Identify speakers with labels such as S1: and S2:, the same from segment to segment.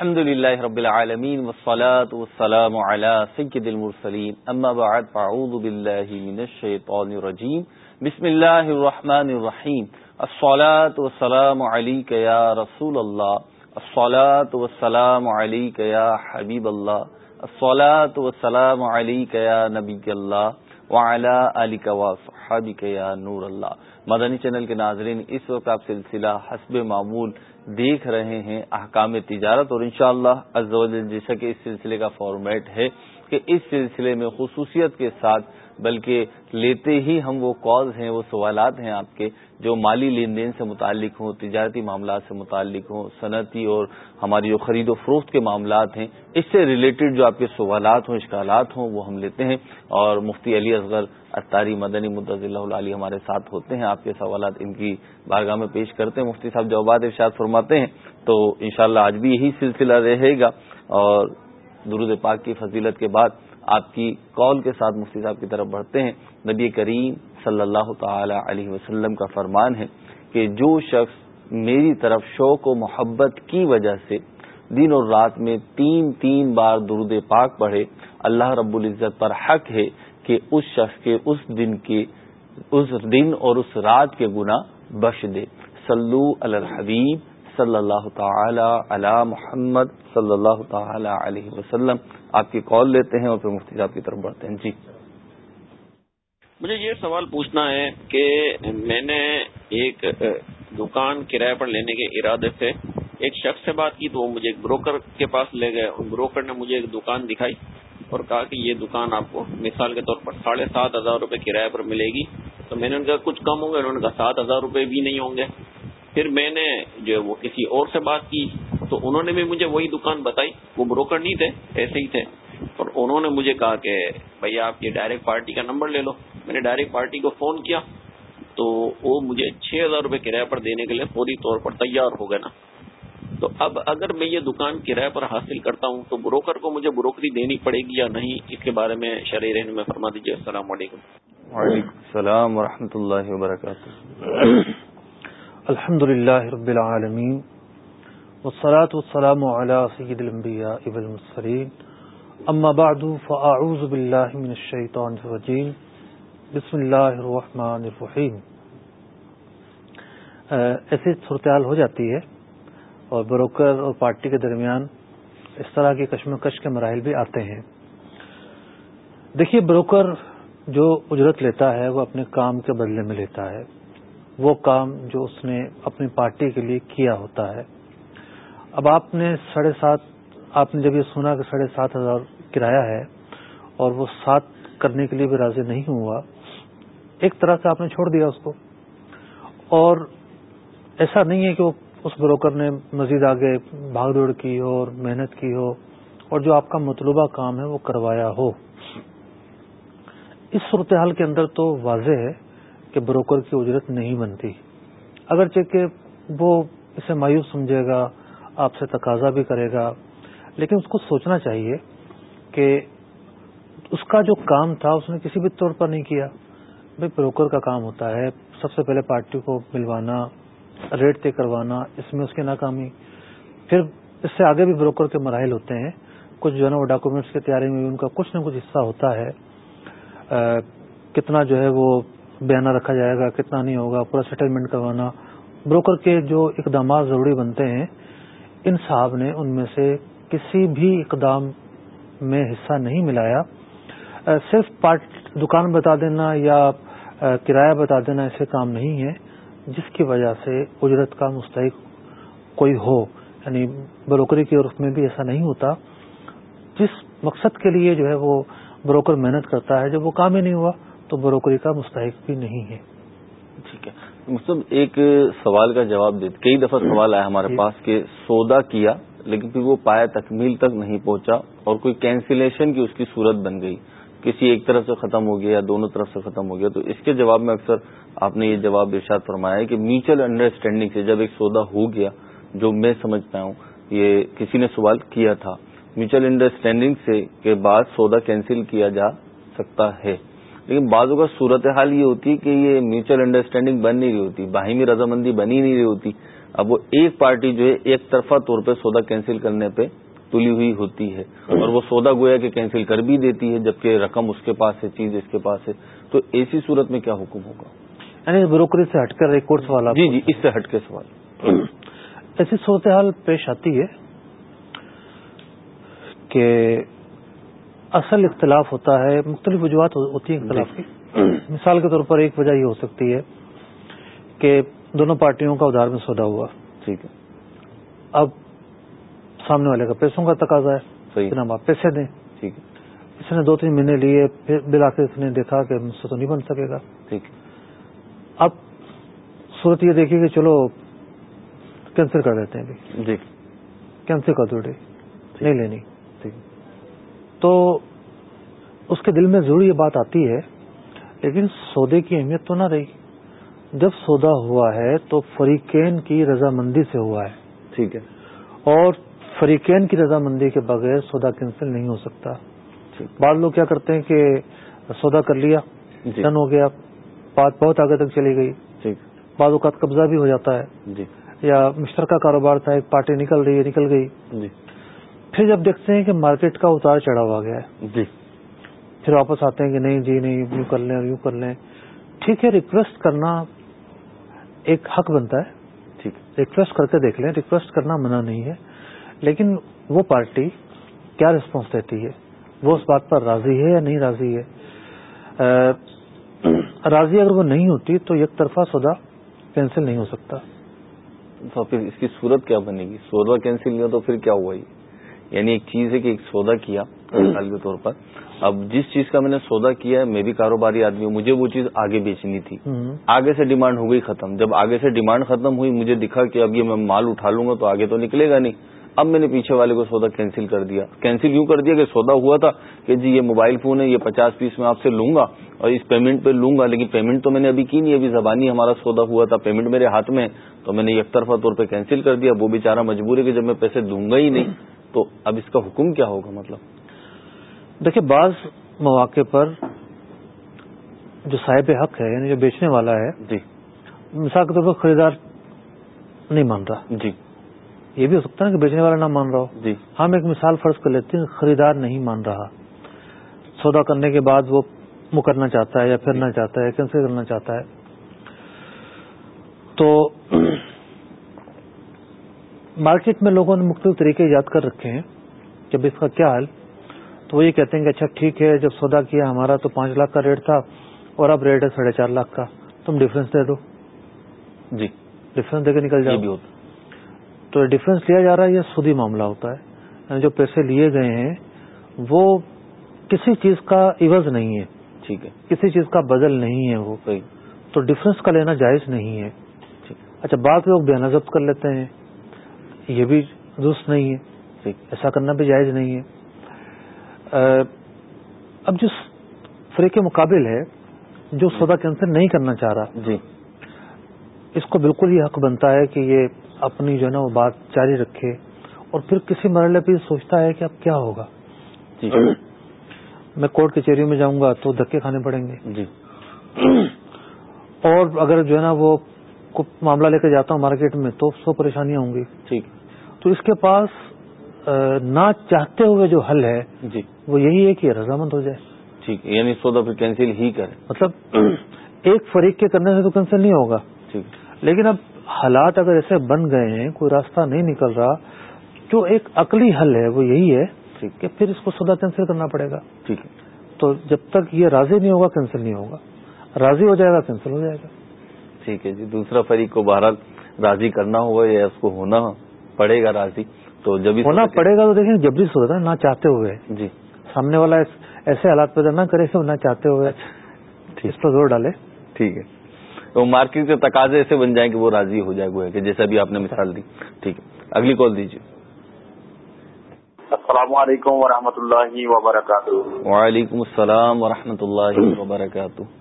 S1: الحمد لله رب العالمين والصلاة والسلام على سيد المرسلين. أما بعد فعوذ بالله من الشيطان الرجيم. بسم الله الرحمن الرحيم. الصلاة والسلام عليك يا رسول الله. الصلاة والسلام عليك يا حبيب الله. الصلاة والسلام عليك يا نبي الله. وعلى آلك وصحابك يا نور الله. مدنی چینل کے ناظرین، اس وقت آپ سلسلہ حسب معمول دیکھ رہے ہیں احکام تجارت اور انشاءاللہ شاء اللہ جیسا کہ اس سلسلے کا فارمیٹ ہے کہ اس سلسلے میں خصوصیت کے ساتھ بلکہ لیتے ہی ہم وہ کالز ہیں، وہ سوالات ہیں آپ کے جو مالی لین دین سے متعلق ہوں، تجارتی معاملات سے متعلق ہوں، صنعتی اور ہماری جو خرید و فروخت کے معاملات ہیں، اس سے ریلیٹڈ جو آپ کے سوالات ہوں، اشکالات ہوں، وہ ہم لیتے ہیں۔ اور مفتی علی اصغر اتاری مدنی مدض اللہ علی ہمارے ساتھ ہوتے ہیں، آپ کے سوالات ان کی بارگاہ میں پیش کرتے ہیں۔ مفتی صاحب جوابات ارشاد فرماتے ہیں، تو انشاءاللہ آج بھی یہی سلسلہ رہے گا۔ اور درود پاک کی فضیلت کے بعد آپ کی کال کے ساتھ مفتی صاحب کی طرف بڑھتے ہیں۔ نبی کریم صلی اللہ تعالی علیہ وسلم کا فرمان ہے کہ جو شخص میری طرف شوق و محبت کی وجہ سے دن اور رات میں تین تین بار درود پاک پڑھے، اللہ رب العزت پر حق ہے کہ اس شخص کے اس دن کے، اس دن اور اس رات کے گنا بخش دے۔ سلو الحبیب صلی اللہ تعالی علی محمد صلی اللہ تعالی علیہ وسلم۔ آپ کی کال لیتے ہیں اور پھر مفتی صاحب کی طرف بڑھتے ہیں۔ جی۔
S2: مجھے یہ سوال پوچھنا ہے کہ میں نے ایک دکان کرایہ پر لینے کے ارادے سے ایک شخص سے بات کی تو وہ مجھے ایک بروکر کے پاس لے گئے۔ ان بروکر نے مجھے ایک دکان دکھائی اور کہا کہ یہ دکان آپ کو مثال کے طور پر ساڑھے سات ہزار روپے کرایہ پر ملے گی۔ تو میں نے ان کا کچھ کم ہوں گے انہوں نے کہا سات ہزار روپے بھی نہیں ہوں گے۔ پھر میں نے جو وہ کسی اور سے بات کی تو انہوں نے بھی مجھے وہی دکان بتائی، وہ بروکر نہیں تھے، ایسے ہی تھے۔ اور انہوں نے مجھے کہا کہ بھائی آپ یہ ڈائریکٹ پارٹی کا نمبر لے لو۔ میں نے ڈائریکٹ پارٹی کو فون کیا تو وہ مجھے چھ ہزار روپے کرایہ پر دینے کے لیے فوری طور پر تیار ہو گئے نا۔ تو اب اگر میں یہ دکان کرایہ پر حاصل کرتا ہوں تو بروکر کو مجھے بروکری دینی پڑے گی یا نہیں، اس کے بارے میں شرح رہنے میں فرما دیجیے السلام علیکم۔
S1: وعلیکم السلام و اللہ وبرکاتہ۔
S3: الحمد للہ رب العالمین والصلاة والسلام على سید الانبیاء والمرسلین. اما بعد فاعوذ باللہ من الشیطان الرجیم. بسم اللہ الرحمن الرحیم. ایسی صورتحال ہو جاتی ہے اور بروکر اور پارٹی کے درمیان اس طرح کی کشمکش کے مراحل بھی آتے ہیں۔ دیکھیے، بروکر جو اجرت لیتا ہے، وہ اپنے کام کے بدلے میں لیتا ہے۔ وہ کام جو اس نے اپنی پارٹی کے لیے کیا ہوتا ہے۔ اب آپ نے ساڑھے سات، آپ نے جب یہ سنا کہ ساڑھے سات ہزار کرایہ ہے اور وہ سات کرنے کے لیے بھی راضی نہیں ہوا، ایک طرح سے آپ نے چھوڑ دیا اس کو۔ اور ایسا نہیں ہے کہ وہ اس بروکر نے مزید آگے بھاگ دوڑ کی ہو اور محنت کی ہو اور جو آپ کا مطلوبہ کام ہے وہ کروایا ہو۔ اس صورتحال کے اندر تو واضح ہے کہ بروکر کی اجرت نہیں بنتی۔ اگرچہ کہ وہ اسے مایوس سمجھے گا، آپ سے تقاضا بھی کرے گا، لیکن اس کو سوچنا چاہیے کہ اس کا جو کام تھا، اس نے کسی بھی طور پر نہیں کیا۔ بھائی، بروکر کا کام ہوتا ہے سب سے پہلے پارٹی کو ملوانا، ریٹ طے کروانا، اس میں اس کی ناکامی۔ پھر اس سے آگے بھی بروکر کے مراحل ہوتے ہیں۔ کچھ جو ہے نا، وہ ڈاکومنٹس کی تیاری میں بھی ان کا کچھ نہ کچھ حصہ ہوتا ہے۔ کتنا جو ہے وہ بیانہ رکھا جائے گا، کتنا نہیں ہوگا، پورا سیٹلمنٹ کروانا۔ بروکر کے جو اقدامات ضروری بنتے ہیں، ان صاحب نے ان میں سے کسی بھی اقدام میں حصہ نہیں ملایا۔ صرف پارٹ دکان بتا دینا یا کرایہ بتا دینا، ایسے کام نہیں ہے، جس کی وجہ سے اجرت کا مستحق کوئی ہو۔ یعنی بروکری کی عرف میں بھی ایسا نہیں ہوتا۔ جس مقصد کے لیے جو ہے وہ بروکر محنت کرتا ہے، جب وہ کام ہی نہیں ہوا۔ تو بروکری کا مستحق بھی نہیں ہے۔
S1: ٹھیک ہے۔ مطلب ایک سوال کا جواب دیتے کئی دفعہ سوال آیا ہمارے جی۔ پاس کہ سودا کیا لیکن پھر وہ پایا تکمیل تک نہیں پہنچا اور کوئی کینسلیشن کی اس کی صورت بن گئی۔ کسی ایک طرف سے ختم ہو گیا یا دونوں طرف سے ختم ہو گیا تو اس کے جواب میں اکثر آپ نے یہ جواب ارشاد فرمایا ہے کہ میوچل انڈرسٹینڈنگ سے جب ایک سودا ہو گیا جو میں سمجھ پایا ہوں یہ کسی نے سوال کیا تھا۔ میوچل انڈرسٹینڈنگ سے کے بعد سودا کینسل کیا جا سکتا ہے۔ لیکن بعضوں کا حال یہ ہوتی ہے کہ یہ میوچل انڈرسٹینڈنگ بن نہیں رہی ہوتی باہمی رضامندی بنی نہیں رہی ہوتی۔ اب وہ ایک پارٹی جو ہے ایک طرفہ طور پہ سودا کینسل کرنے پہ تلی ہوئی ہوتی ہے اور وہ سودا گویا کہ کینسل کر بھی دیتی ہے جبکہ رقم اس کے پاس ہے چیز اس کے پاس ہے۔ تو ایسی صورت میں کیا حکم ہوگا؟
S3: یعنی بروکری سے ہٹ کر ایک اور سوال
S1: جی جی اس سے ہٹ کے سوال۔
S3: ایسی صورتحال پیش آتی ہے کہ اصل اختلاف ہوتا ہے مختلف وجوہات ہوتی ہیں اختلاف کی۔ مثال کے طور پر ایک وجہ یہ ہو سکتی ہے کہ دونوں پارٹیوں کا ادھار میں سودا ہوا۔
S1: ٹھیک ہے۔
S3: اب سامنے والے کا پیسوں کا تقاضا ہے
S1: صحیح۔
S3: جناب آپ پیسے دیں۔
S1: ٹھیک ہے۔
S3: اس نے دو تین مہینے لیے پھر بلا کے اس نے دیکھا کہ مجھ سے تو نہیں بن سکے گا۔
S1: ٹھیک
S3: اب صورت یہ دیکھیے کہ چلو کینسل کر دیتے ہیں
S1: جی۔
S3: کینسل کر دو نہیں لینی۔
S1: ٹھیک۔
S3: تو اس کے دل میں ضرور یہ بات آتی ہے لیکن سودے کی اہمیت تو نہ رہی۔ جب سودا ہوا ہے تو فریقین کی رضامندی سے ہوا ہے۔
S1: ٹھیک ہے۔
S3: اور فریقین کی رضامندی کے بغیر سودا کینسل نہیں ہو سکتا۔ بعض لوگ کیا کرتے ہیں کہ سودا کر لیا
S1: جی۔
S3: ڈن ہو گیا بات بہت آگے تک چلی گئی۔ بعض اوقات قبضہ بھی ہو جاتا ہے۔
S1: جی۔
S3: یا مشترکہ کاروبار تھا ایک پارٹی نکل رہی ہے نکل گئی۔
S1: جی۔
S3: پھر جب دیکھتے ہیں کہ مارکیٹ کا اتار چڑھا ہوا گیا ہے۔
S1: جی۔
S3: پھر واپس آتے ہیں کہ نہیں جی نہیں یوں کر لیں یوں کر لیں۔ ٹھیک ہے ریکویسٹ کرنا ایک حق بنتا ہے۔
S1: ٹھیک۔
S3: ریکویسٹ کر کے دیکھ لیں ریکویسٹ کرنا منع نہیں ہے۔ لیکن وہ پارٹی کیا رسپانس دیتی ہے؟ وہ اس بات پر راضی ہے یا نہیں راضی ہے؟ راضی اگر وہ نہیں ہوتی تو یک طرفہ سودا کینسل نہیں ہو سکتا۔
S1: تو پھر اس کی صورت کیا بنے گی؟ سودا کینسل نہیں ہو تو پھر کیا ہوا یہ؟ یعنی ایک چیز ہے کہ ایک سودا کیا مثال کے طور پر۔ اب جس چیز کا میں نے سودا کیا ہے میں بھی کاروباری آدمی ہوں مجھے وہ چیز آگے بیچنی تھی۔ آگے سے ڈیمانڈ ہو گئی ختم۔ جب آگے سے ڈیمانڈ ختم ہوئی مجھے دکھا کہ اب یہ میں مال اٹھا لوں گا تو آگے تو نکلے گا نہیں۔ اب میں نے پیچھے والے کو سودا کینسل کر دیا۔ کینسل یوں کر دیا؟ کہ سودا ہوا تھا کہ جی یہ موبائل فون ہے یہ پچاس پیس میں آپ سے لوں گا اور اس پیمنٹ پہ لوں گا لیکن پیمنٹ تو میں نے ابھی کی نہیں ابھی زبانی ہمارا سودا ہوا تھا پیمنٹ میرے ہاتھ میں تو میں نے یک طرفہ طور پہ کینسل کر دیا۔ وہ بیچارہ مجبور ہے کہ جب میں پیسے دوں گا ہی نہیں۔ تو اب اس کا حکم کیا ہوگا مطلب؟
S3: دیکھیں بعض مواقع پر جو صاحب حق ہے یعنی جو بیچنے والا ہے
S1: جی۔
S3: مثال کے طور پر خریدار نہیں مان رہا۔
S1: جی۔
S3: یہ بھی ہو سکتا ہے کہ بیچنے والا نہ مان رہا ہو۔
S1: جی۔
S3: ہم ایک مثال فرض کر لیتے ہیں خریدار نہیں مان رہا۔ سودا کرنے کے بعد وہ مکرنا چاہتا ہے یا پھرنا چاہتا ہے کینسل کرنا چاہتا ہے۔ تو مارکیٹ میں لوگوں نے مختلف طریقے ایجاد کر رکھے ہیں۔ جب اس کا کیا حل تو وہ یہ کہتے ہیں کہ اچھا ٹھیک ہے جب سودا کیا ہمارا تو پانچ لاکھ کا ریٹ تھا اور اب ریٹ ہے ساڑھے چار لاکھ کا۔ تم ڈفرینس دے دو۔
S1: جی۔
S3: ڈفرینس دے کے نکل جاؤ۔
S1: بھی ہوتا
S3: تو ڈفرینس لیا جا رہا ہے یہ سودی معاملہ ہوتا ہے؟ یعنی جو پیسے لیے گئے ہیں وہ کسی چیز کا عوض نہیں ہے۔
S1: ٹھیک ہے۔
S3: کسی چیز کا بدل نہیں ہے وہ۔ تو ڈفرینس کا لینا جائز نہیں ہے۔ اچھا بعض لوگ بے نظب کر لیتے ہیں۔ یہ بھی درست نہیں ہے ایسا کرنا بھی جائز نہیں ہے۔ اب جس فریق کے مقابل ہے جو سودا کینسل نہیں کرنا چاہ رہا
S1: جی۔
S3: اس کو بالکل یہ حق بنتا ہے کہ یہ اپنی جو ہے نا وہ بات جاری رکھے اور پھر کسی مرحلے پہ سوچتا ہے کہ اب کیا ہوگا۔
S1: جی۔
S3: میں کورٹ کچہری میں جاؤں گا تو دھکے کھانے پڑیں گے۔
S1: جی۔
S3: اور اگر جو ہے نا وہ معاملہ لے کے جاتا ہوں مارکیٹ میں تو سو پریشانیاں ہوں گی۔
S1: ٹھیک۔
S3: تو اس کے پاس نہ چاہتے ہوئے جو حل ہے
S1: جی۔
S3: وہ یہی ہے کہ رضامند ہو جائے۔
S1: ٹھیک ہے یعنی سودا پھر کینسل ہی کرے
S3: مطلب ایک فریق کے کرنے سے تو کینسل نہیں ہوگا۔
S1: ٹھیک۔
S3: لیکن اب حالات اگر ایسے بن گئے ہیں کوئی راستہ نہیں نکل رہا جو ایک عقلی حل ہے وہ یہی ہے
S1: ٹھیک۔
S3: کہ پھر اس کو سودا کینسل کرنا پڑے گا۔
S1: ٹھیک۔ ہے
S3: تو جب تک یہ راضی نہیں ہوگا کینسل نہیں ہوگا۔ راضی ہو جائے گا کینسل ہو جائے گا۔
S1: ٹھیک ہے جی دوسرا فریق کو بہرحال راضی کرنا ہوگا یا اس کو ہونا پڑے گا راضی تو جب
S3: ہونا پڑے گا تو دیکھیں جبری سودا نہ چاہتے ہوئے۔
S1: جی۔
S3: سامنے والا ایسے حالات پیدا نہ کرے کہ نہ چاہتے ہوئے۔ اس پر زور ڈالے۔
S1: ٹھیک ہے۔ تو مارکیٹ کے تقاضے ایسے بن جائیں کہ وہ راضی ہو جائے گویا کہ جیسا بھی آپ نے مثال دی۔ ٹھیک ہے۔ اگلی کال دیجیے۔
S4: السلام علیکم ورحمۃ اللہ وبرکاتہ۔
S1: وعلیکم السلام ورحمۃ اللہ وبرکاتہ۔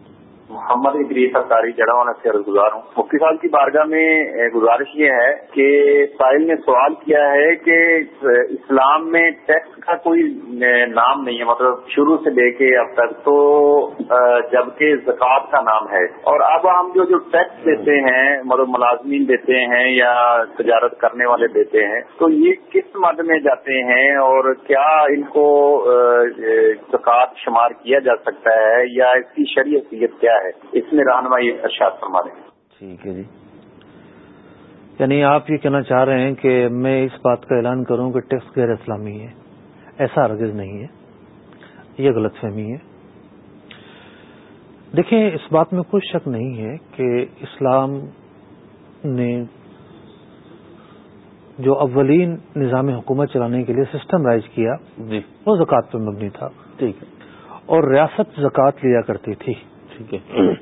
S4: محمد ادریس سرکاری جڑا ہونا سے عرض گزار ہوں۔ مفتی صاحب کی بارگاہ میں گزارش یہ ہے کہ سائل نے سوال کیا ہے کہ اسلام اسلام میں ٹیکس کا کوئی نام نہیں ہے۔ مطلب شروع سے لے کے اب تک تو جبکہ زکوٰۃ کا نام ہے۔ اور اب ہم جو جو ٹیکس دیتے ہیں مطلب ملازمین دیتے ہیں یا تجارت کرنے والے دیتے ہیں، تو یہ کس مد میں جاتے ہیں اور کیا ان کو زکوٰۃ شمار کیا جا سکتا ہے یا اس کی شریعت کیا ہے؟ اس میں رہنمائی ارشاد فرما رہے ہیں۔
S1: ٹھیک ہے جی۔
S3: یعنی آپ یہ کہنا چاہ رہے ہیں کہ میں اس بات کا اعلان کروں کہ ٹیکس غیر اسلامی ہے۔ ایسا ارگز نہیں ہے۔ یہ غلط فہمی ہے۔ دیکھیں اس بات میں کوئی شک نہیں ہے کہ اسلام نے جو اولین نظام حکومت چلانے کے لیے سسٹم رائج کیا
S1: جی۔
S3: وہ زکوٰۃ پہ مبنی تھا۔
S1: ٹھیک ہے۔
S3: اور ریاست زکوٰۃ لیا کرتی تھی۔
S1: ٹھیک ہے۔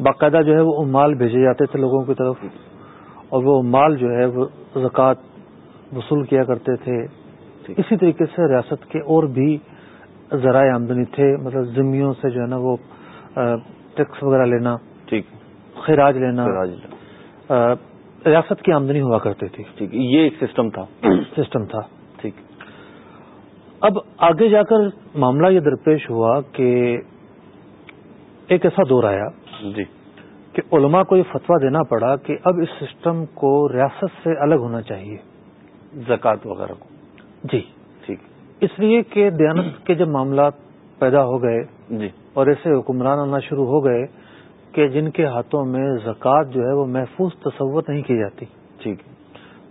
S3: باقاعدہ جو ہے وہ مال بھیجے جاتے تھے لوگوں کی طرف اور وہ مال جو ہے وہ زکوٰۃ وصول کیا کرتے تھے۔ اسی طریقے سے ریاست کے اور بھی ذرائع آمدنی تھے مطلب ذمیوں سے جو ہے نا وہ ٹیکس وغیرہ لینا
S1: ٹھیک۔
S3: خراج لینا ریاست کی آمدنی ہوا کرتی تھی۔
S1: ٹھیک۔ یہ ایک سسٹم تھا۔
S3: سسٹم تھا۔
S1: ٹھیک۔
S3: اب آگے جا کر معاملہ یہ درپیش ہوا کہ ایک ایسا دور آیا
S1: جی۔
S3: کہ علماء کو یہ فتویٰ دینا پڑا کہ اب اس سسٹم کو ریاست سے الگ ہونا چاہیے۔
S1: زکوٰۃ وغیرہ کو۔
S3: جی۔
S1: ٹھیک۔
S3: اس لیے کہ دیانت کے جب معاملات پیدا ہو گئے
S1: جی۔
S3: اور ایسے حکمران آنا شروع ہو گئے کہ جن کے ہاتھوں میں زکوٰۃ جو ہے وہ محفوظ تصور نہیں کی جاتی۔
S1: ٹھیک۔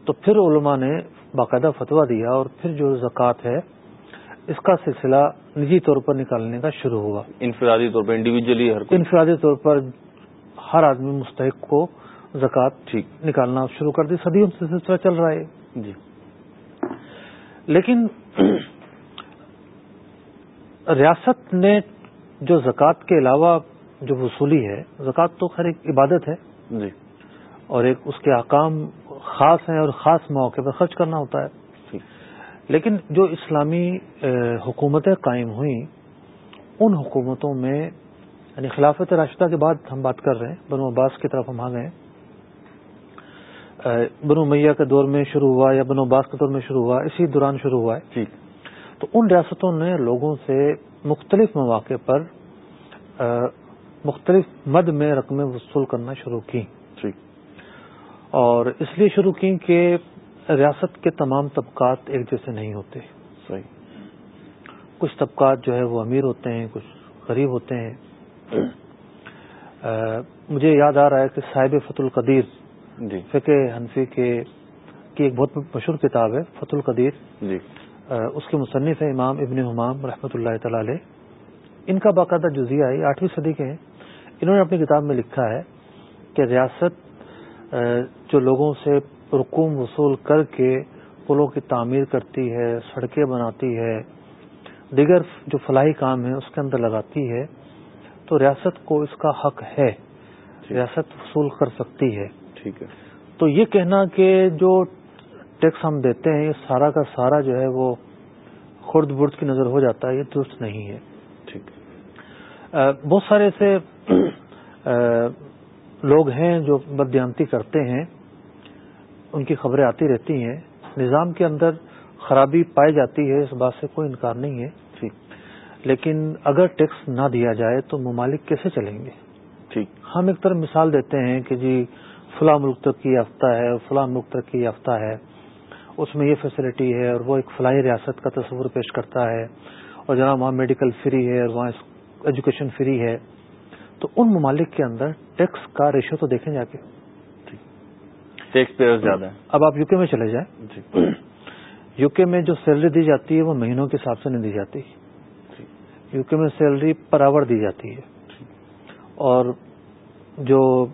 S3: تو پھر علماء نے باقاعدہ فتویٰ دیا اور پھر جو زکوٰۃ ہے اس کا سلسلہ نجی طور پر نکالنے کا شروع ہوا
S1: انفرادی طور پر انڈیویجلی ہر
S3: انفرادی طور پر ہر آدمی مستحق کو زکوٰۃ
S1: ٹھیک۔
S3: نکالنا شروع کر دی صدیوں سے سلسلہ چل رہا ہے۔
S1: جی۔
S3: لیکن ریاست نے جو زکوٰۃ کے علاوہ جو وصولی ہے زکوٰۃ تو خیر ایک عبادت ہے۔
S1: جی۔
S3: اور ایک اس کے احکام خاص ہیں اور خاص موقع پر خرچ کرنا ہوتا ہے۔ لیکن جو اسلامی حکومتیں قائم ہوئیں ان حکومتوں میں یعنی خلافت راشدہ کے بعد ہم بات کر رہے ہیں بنو عباس کی طرف ہم آ گئے بنو میاں کے دور میں شروع ہوا یا بنو عباس کے دور میں شروع ہوا اسی دوران شروع ہوا ہے۔
S1: ٹھیک
S3: تو ان ریاستوں نے لوگوں سے مختلف مواقع پر مختلف مد میں رقمیں وصول کرنا شروع کی۔
S1: ٹھیک
S3: اور اس لیے شروع کی کہ ریاست کے تمام طبقات ایک جیسے نہیں ہوتے۔
S1: صحیح۔
S3: کچھ طبقات جو ہے وہ امیر ہوتے ہیں کچھ غریب ہوتے ہیں۔ مجھے یاد آ رہا ہے کہ صاحب فت القدیر
S1: جی۔
S3: فقہ حنفی کے کی ایک بہت مشہور کتاب ہے فت القدیر۔
S1: جی۔
S3: اس کے مصنف ہے امام ابن حمام رحمۃ اللہ تعالی علیہ۔ ان کا باقاعدہ جزیہ ہے آٹھویں صدی کے ہیں۔ انہوں نے اپنی کتاب میں لکھا ہے کہ ریاست جو لوگوں سے رقوم وصول کر کے پلوں کی تعمیر کرتی ہے سڑکیں بناتی ہے۔ دیگر جو فلاحی کام ہے اس کے اندر لگاتی ہے۔ تو ریاست کو اس کا حق ہے۔ ریاست وصول کر سکتی ہے۔
S1: ٹھیک ہے۔
S3: تو یہ کہنا کہ جو ٹیکس ہم دیتے ہیں یہ سارا کا سارا جو ہے وہ خرد برد کی نظر ہو جاتا ہے یہ درست نہیں ہے۔
S1: ٹھیک۔
S3: بہت سارے ایسے لوگ ہیں جو بدیانتی کرتے ہیں۔ ان کی خبریں آتی رہتی ہیں نظام کے اندر خرابی پائی جاتی ہے اس بات سے کوئی انکار نہیں ہے۔
S1: ٹھیک۔
S3: لیکن اگر ٹیکس نہ دیا جائے تو ممالک کیسے چلیں گے؟
S1: ٹھیک۔
S3: ہم ایک طرح مثال دیتے ہیں کہ جی فلاں ملک ترقی یافتہ ہے فلاں ملک ترقی یافتہ ہے اس میں یہ فیسلٹی ہے اور وہ ایک فلاحی ریاست کا تصور پیش کرتا ہے اور جناب وہاں میڈیکل فری ہے اور وہاں ایجوکیشن فری ہے۔ تو ان ممالک کے اندر ٹیکس کا ریشو تو دیکھیں جا کے۔
S1: ٹیکس پیئر زیادہ ہے
S3: اب آپ یو کے میں چلے جائیں۔
S1: جی۔
S3: یو کے میں جو سیلری دی جاتی ہے وہ مہینوں کے حساب سے نہیں دی جاتی۔ یو کے میں سیلری پر آور دی جاتی ہے۔ اور جو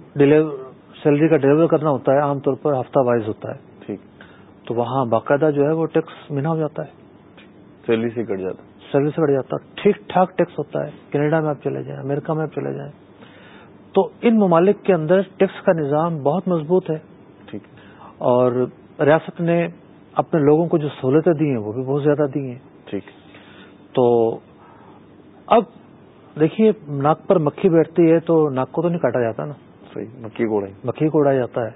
S3: سیلری کا ڈلیور کرنا ہوتا ہے عام طور پر ہفتہ وائز ہوتا ہے۔
S1: ٹھیک
S3: تو وہاں باقاعدہ جو ہے وہ ٹیکس منا ہو جاتا ہے۔
S1: سیلری سے کٹ جاتا
S3: سیلری سے بڑھ جاتا ہے۔ ٹھیک ٹھاک ٹیکس ہوتا ہے۔ کینیڈا میں آپ چلے جائیں امریکہ میں آپ چلے جائیں۔ تو ان ممالک کے اندر ٹیکس کا نظام بہت مضبوط ہے۔ اور ریاست نے اپنے لوگوں کو جو سہولتیں دی ہیں وہ بھی بہت زیادہ دی ہیں۔
S1: ٹھیک۔
S3: تو اب دیکھیے ناک پر مکھی بیٹھتی ہے تو ناک کو تو نہیں کاٹا جاتا نا؟
S1: صحیح مکی کوڑائی
S3: مکھی کو اڑایا جاتا ہے۔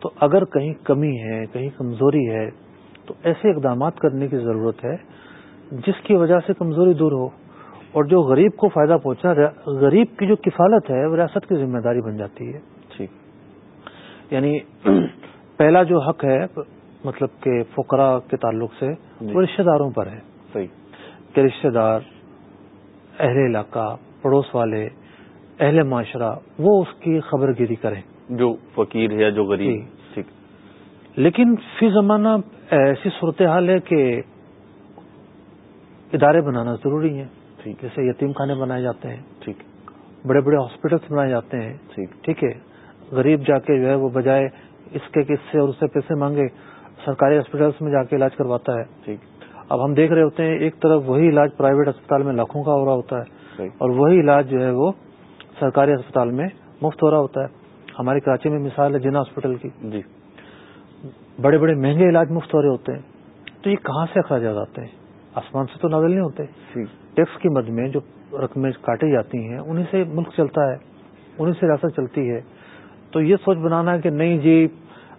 S3: تو اگر کہیں کمی ہے کہیں کمزوری ہے تو ایسے اقدامات کرنے کی ضرورت ہے جس کی وجہ سے کمزوری دور ہو اور جو غریب کو فائدہ پہنچنا غریب کی جو کفالت ہے وہ ریاست کی ذمہ داری بن جاتی ہے۔
S1: ٹھیک۔
S3: یعنی پہلا جو حق ہے مطلب کہ فقرا کے تعلق سے
S1: جی۔
S3: وہ رشتہ داروں پر ہے۔
S1: صحیح۔
S3: کہ رشتہ دار اہل علاقہ پڑوس والے اہل معاشرہ وہ اس کی خبر گیری کریں۔
S1: جو فقیر ہے یا جو غریب
S3: جی۔
S1: ٹھیک۔
S3: لیکن فی زمانہ ایسی صورتحال ہے کہ ادارے بنانا ضروری ہے
S1: ٹھیک۔
S3: جیسے یتیم خانے بنائے جاتے ہیں۔
S1: ٹھیک۔
S3: بڑے بڑے ہاسپٹلس بنائے جاتے ہیں۔
S1: ٹھیک۔
S3: ٹھیک ہے۔ غریب جا کے جو ہے وہ بجائے اس کے کہ اس سے اور اس سے پیسے مانگے سرکاری ہاسپٹلس میں جا کے علاج کرواتا ہے۔
S1: ٹھیک۔
S3: اب ہم دیکھ رہے ہوتے ہیں ایک طرف وہی علاج پرائیویٹ اسپتال میں لاکھوں کا ہو رہا ہوتا ہے اور وہی علاج جو ہے وہ سرکاری اسپتال میں مفت ہو رہا ہوتا ہے۔ ہماری کراچی میں مثال ہے جنا ہاسپٹل کی۔
S1: جی۔
S3: بڑے بڑے مہنگے علاج مفت ہو رہے ہوتے ہیں۔ تو یہ کہاں سے اخراجات آتے ہیں؟ آسمان سے تو نازل نہیں ہوتے۔
S1: ٹھیک
S3: ٹیکس کی مد میں جو رقمیں کاٹی جاتی ہیں انہیں سے ملک چلتا ہے انہیں سے ریاست چلتی ہے۔ تو یہ سوچ بنانا کہ نہیں جی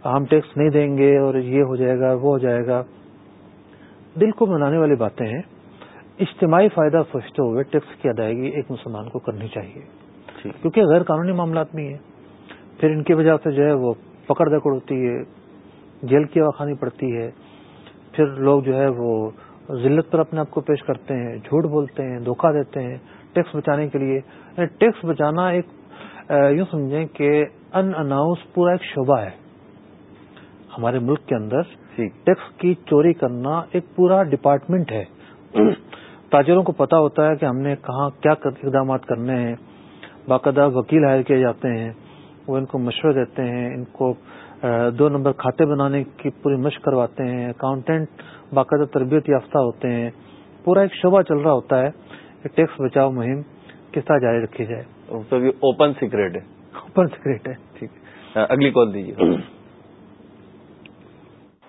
S3: ہم ٹیکس نہیں دیں گے اور یہ ہو جائے گا وہ ہو جائے گا۔ دل کو منانے والی باتیں ہیں۔ اجتماعی فائدہ سوچتے ہوئے ٹیکس کی ادائیگی ایک مسلمان کو کرنی چاہیے۔ کیونکہ غیر قانونی معاملات میں ہے پھر ان کی وجہ سے جو ہے وہ پکڑ دکڑ ہوتی ہے جیل کی کھانی پڑتی ہے۔ پھر لوگ جو ہے وہ ذلت پر اپنے آپ کو پیش کرتے ہیں جھوٹ بولتے ہیں دھوکہ دیتے ہیں ٹیکس بچانے کے لیے۔ یعنی ٹیکس بچانا ایک یوں سمجھیں کہ ان اناؤنس پورا ایک شعبہ ہے۔ ہمارے ملک کے اندر
S1: ٹھیک
S3: ٹیکس کی چوری کرنا ایک پورا ڈپارٹمنٹ ہے۔ تاجروں کو پتا ہوتا ہے کہ ہم نے کہاں کیا اقدامات کرنے ہیں۔ باقاعدہ وکیل ہائر کیے جاتے ہیں۔ وہ ان کو مشورے دیتے ہیں ان کو دو نمبر کھاتے بنانے کی پوری مشق کرواتے ہیں۔ اکاؤنٹینٹ باقاعدہ تربیت یافتہ ہوتے ہیں۔ پورا ایک شعبہ چل رہا ہوتا ہے کہ ٹیکس بچاؤ مہم کس طرح جاری رکھی جائے۔
S1: اوپن سیکرٹ ہے۔
S3: اوپن سیکریٹ ہے۔
S1: ٹھیک۔ اگلی کال دیجیے۔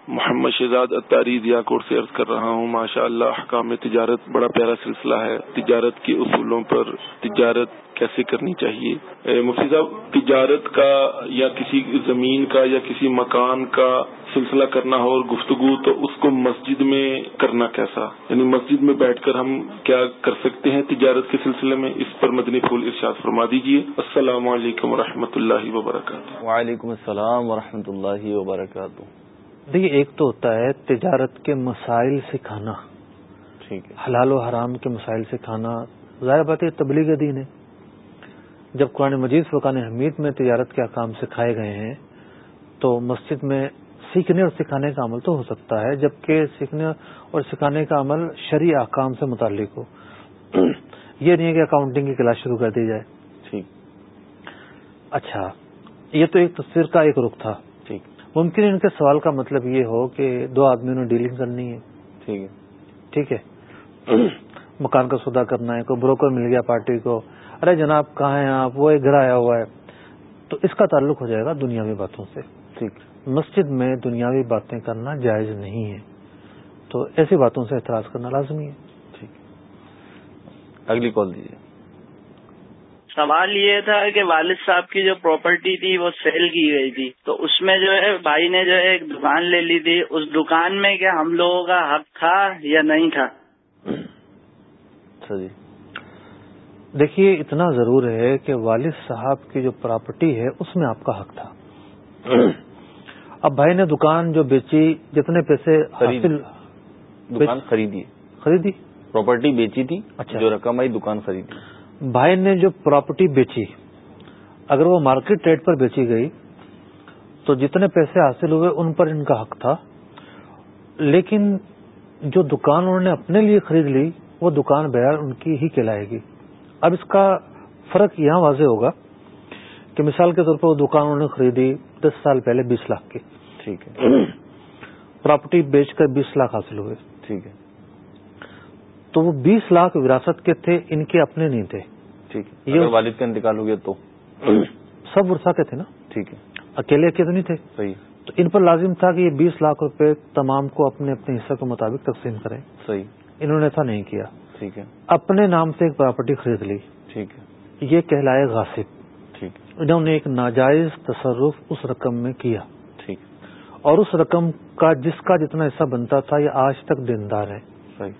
S5: محمد شہزاد اتاری دیا کوٹ سے عرض کر رہا ہوں ماشاء اللہ حکام تجارت بڑا پیارا سلسلہ ہے۔ تجارت کے اصولوں پر تجارت کیسے کرنی چاہیے؟ مفتی صاحب تجارت کا یا کسی زمین کا یا کسی مکان کا سلسلہ کرنا ہو اور گفتگو تو اس کو مسجد میں کرنا کیسا؟ یعنی مسجد میں بیٹھ کر ہم کیا کر سکتے ہیں تجارت کے سلسلے میں؟ اس پر مدنی پھول ارشاد فرما دیجیے السلام علیکم و اللہ وبرکاتہ۔
S1: وعلیکم السلام ورحمۃ اللہ وبرکاتہ۔
S3: دیکھیے ایک تو ہوتا ہے تجارت کے مسائل سکھانا۔
S1: ٹھیک ہے۔
S3: حلال و حرام کے مسائل سکھانا۔ ظاہر بات ہے تبلیغ دین ہے۔ جب قرآن مجید فقان حمید میں تجارت کے احکام سکھائے گئے ہیں تو مسجد میں سیکھنے اور سکھانے کا عمل تو ہو سکتا ہے جبکہ سیکھنے اور سکھانے کا عمل شرع احکام سے متعلق ہو۔ یہ نہیں ہے کہ اکاؤنٹنگ کی کلاس شروع کر دی جائے۔
S1: ٹھیک۔
S3: اچھا یہ تو ایک تصویر کا ایک رخ تھا۔
S1: ٹھیک۔
S3: ممکن ان کے سوال کا مطلب یہ ہو کہ دو آدمیوں نے ڈیلنگ کرنی ہے۔
S1: ٹھیک ہے۔
S3: ٹھیک ہے۔ مکان کا سودا کرنا ہے کوئی بروکر مل گیا پارٹی کو ارے جناب کہاں ہیں آپ؟ وہ ایک گھر آیا ہوا ہے۔ تو اس کا تعلق ہو جائے گا دنیاوی باتوں سے۔
S1: ٹھیک۔
S3: مسجد میں دنیاوی باتیں کرنا جائز نہیں ہے۔ تو ایسی باتوں سے اعتراض کرنا لازمی ہے۔
S1: ٹھیک۔ اگلی کال دیجیے۔
S6: سوال یہ تھا کہ والد صاحب کی جو پراپرٹی تھی وہ سیل کی گئی تھی۔ تو اس میں جو ہے بھائی نے جو ہے ایک دکان لے لی تھی۔ اس دکان میں کیا ہم لوگوں کا حق تھا یا نہیں تھا؟
S1: اچھا جی۔
S3: دیکھیے اتنا ضرور ہے کہ والد صاحب کی جو پراپرٹی ہے اس میں آپ کا حق تھا۔ اب بھائی نے دکان جو بیچی جتنے پیسے
S1: دکان خریدی۔
S3: خریدی؟
S1: پراپرٹی بیچی تھی
S3: اچھا۔
S1: جو رقم آئی دکان خریدی۔
S3: بھائی نے جو پراپرٹی بیچی اگر وہ مارکیٹ ریٹ پر بیچی گئی تو جتنے پیسے حاصل ہوئے ان پر ان کا حق تھا۔ لیکن جو دکان انہوں نے اپنے لیے خرید لی وہ دکان بہار ان کی ہی کہلائے گی۔ اب اس کا فرق یہاں واضح ہوگا کہ مثال کے طور پر وہ دکان انہوں نے خریدی دس سال پہلے بیس لاکھ کی۔
S1: ٹھیک ہے۔
S3: پراپرٹی بیچ کر بیس لاکھ حاصل ہوئے۔
S1: ٹھیک ہے۔
S3: تو وہ بیس لاکھ وراثت کے تھے ان کے اپنے نہیں تھے۔
S1: ٹھیک ہے۔
S3: یہ-
S1: والد کا انتقال ہو گیا تو؟
S3: سب ورثہ کے تھے نا۔
S1: ٹھیک ہے۔
S3: اکیلے کے تو نہیں تھے۔
S1: صحیح۔
S3: تو ان پر لازم تھا کہ یہ بیس لاکھ روپے تمام کو اپنے اپنے حصے کے مطابق تقسیم کریں۔
S1: صحیح۔
S3: انہوں نے ایسا نہیں کیا۔
S1: ٹھیک ہے۔
S3: اپنے نام سے ایک پراپرٹی خرید لی۔
S1: ٹھیک ہے۔
S3: یہ کہلائے غاصب۔
S1: ٹھیک
S3: انہوں نے ایک ناجائز تصرف اس رقم میں کیا۔
S1: ٹھیک
S3: اور اس رقم کا جس کا جتنا حصہ بنتا تھا یہ آج تک دیندار ہے۔
S1: صحیح۔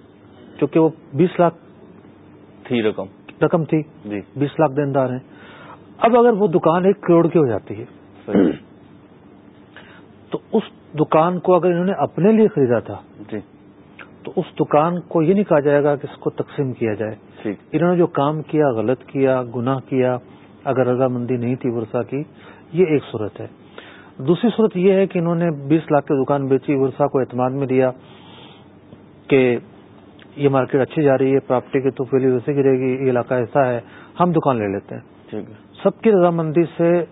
S3: کیونکہ وہ بیس لاکھ
S1: تھی رقم۔
S3: رقم تھی۔
S1: جی۔
S3: بیس لاکھ دیندار ہیں۔ اب اگر وہ دکان ایک کروڑ کی ہو جاتی ہے۔
S1: صحیح۔
S3: تو اس دکان کو اگر انہوں نے اپنے لیے خریدا تھا
S1: جی۔
S3: تو اس دکان کو یہ نہیں کہا جائے گا کہ اس کو تقسیم کیا جائے۔ انہوں نے جو کام کیا غلط کیا گناہ کیا اگر رضامندی نہیں تھی ورثہ کی یہ ایک صورت ہے۔ دوسری صورت یہ ہے کہ انہوں نے بیس لاکھ کی دکان بیچی ورثہ کو اعتماد میں دیا کہ یہ مارکیٹ اچھی جا رہی ہے پراپرٹی کی تو ویلیو ویسے گرے گی یہ علاقہ ایسا ہے ہم دکان لے لیتے ہیں۔ سب کی رضامندی سے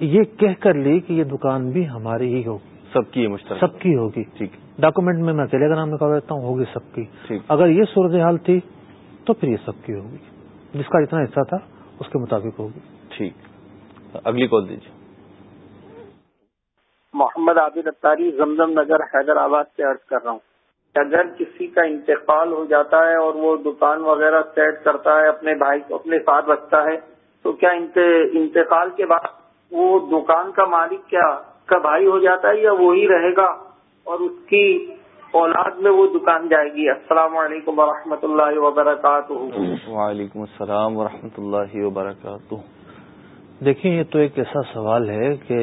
S3: یہ کہہ کر لی کہ یہ دکان بھی ہماری ہی ہوگی۔
S1: سب کی مشترک۔
S3: سب کی ہوگی۔
S1: ٹھیک۔
S3: ڈاکومنٹ میں میں اکیلے کا نام لکھا دیتا ہوں ہوگی سب کی۔ اگر یہ صورتحال تھی تو پھر یہ سب کی ہوگی۔ جس کا جتنا حصہ تھا اس کے مطابق ہوگی۔
S1: ٹھیک۔ اگلی کال دیجیے۔
S7: محمد عابد اتاری زمزم نگر حیدرآباد سے عرض کر رہا ہوں۔ اگر کسی کا انتقال ہو جاتا ہے اور وہ دکان وغیرہ سیٹ کرتا ہے اپنے بھائی کو اپنے ساتھ رکھتا ہے تو کیا انت- انتقال کے بعد وہ دکان کا مالک کیا کا بھائی ہو جاتا ہے یا وہی رہے گا؟ اور اس کی اولاد میں وہ دکان جائے گی۔ السلام علیکم ورحمۃ اللہ وبرکاتہ۔
S1: وعلیکم السلام ورحمۃ اللہ وبرکاتہ۔
S3: دیکھیں یہ تو ایک ایسا سوال ہے کہ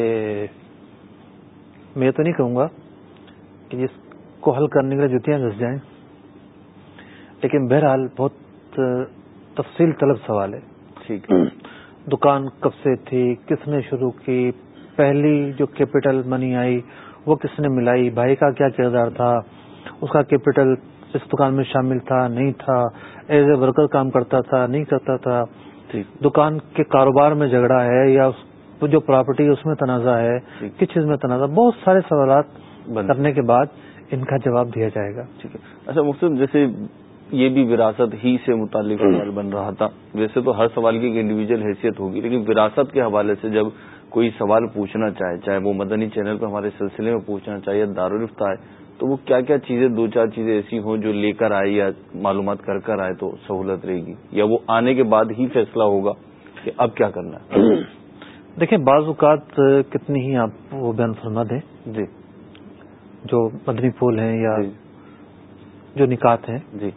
S3: میں تو نہیں کہوں گا کہ جس کو حل کرنے کے لیے جوتیاں گھس جائیں لیکن بہرحال بہت تفصیل طلب سوال ہے۔
S1: ٹھیک۔ ہے
S3: دکان کب سے تھی کس نے شروع کی پہلی جو کیپٹل منی آئی وہ کس نے ملائی؟ بھائی کا کیا کردار تھا؟ اس کا کیپٹل اس دکان میں شامل تھا؟ نہیں تھا۔ ایز اے ورکر کام کرتا تھا؟ نہیں کرتا تھا۔ دکان کے کاروبار میں جھگڑا ہے یا جو پراپرٹی ہے اس میں تنازع ہے۔ کس چیز میں تنازع؟ بہت سارے سوالات کرنے کے بعد ان کا جواب دیا جائے گا۔
S1: ٹھیک ہے۔ اچھا مقصد جیسے یہ بھی وراثت ہی سے متعلق سوال بن رہا تھا۔ ویسے تو ہر سوال کی ایک انڈیویجل حیثیت ہوگی لیکن وراثت کے حوالے سے جب کوئی سوال پوچھنا چاہے چاہے وہ مدنی چینل پہ ہمارے سلسلے میں پوچھنا چاہے یا دارالفتا ہے تو وہ کیا کیا چیزیں دو چار چیزیں ایسی ہوں جو لے کر آئے یا معلومات کر کر آئے تو سہولت رہے گی؟ یا وہ آنے کے بعد ہی فیصلہ ہوگا کہ اب کیا کرنا ہے؟
S3: دیکھیں بعض اوقات کتنی ہی آپ وہ بیان فرما دیں
S1: جی۔
S3: جو مدنی پھول ہیں یا
S1: جی۔
S3: جو نکات ہیں۔
S1: جی۔